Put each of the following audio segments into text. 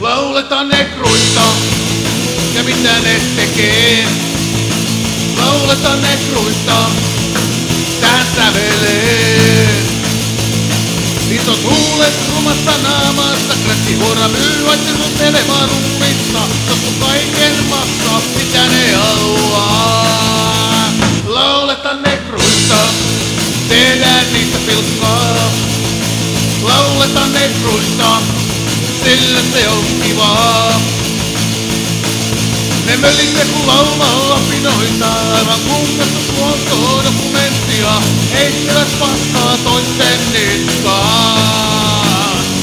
Lauletaan nekruista ja mitä ne tekee. Lauletaan nekruista, tähän sävelee. Isot huulet rumasta naamasta, krätti huora myy, Lauletaan nekruista, sillä se on kivaa. Me mölimme kun laumalla pinoita, aivan kummasta tuontoa dokumenttia. Heittelät paskaa toisten niskaan.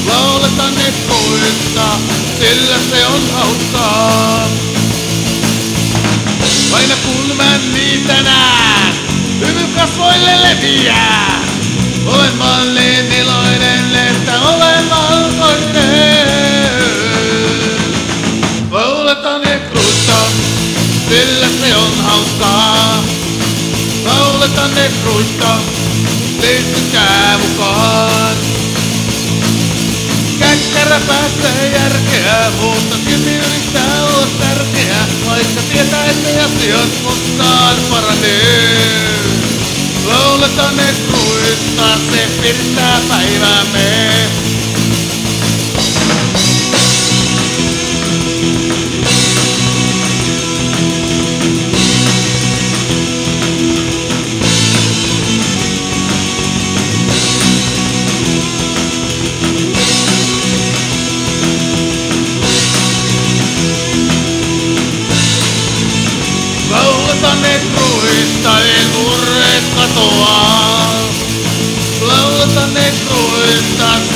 Lauletaan nekkoista, sillä se on hauskaa. Aina kun mä niitä näen, hymy kasvoille leviää. Olen mallin sillä se on hauskaa. Lauletaan nekruista, liittykää mukaan. Käkkärä pääsee järkeä, mutta silti yrittää olla tärkeä, vaikka tietää, ettei asiat koskaan paranee. Lauletaan nekruista, se piristää päiväämme. Lauletaan nekruista, en murre katoaa. Lauletaan nekruista, se on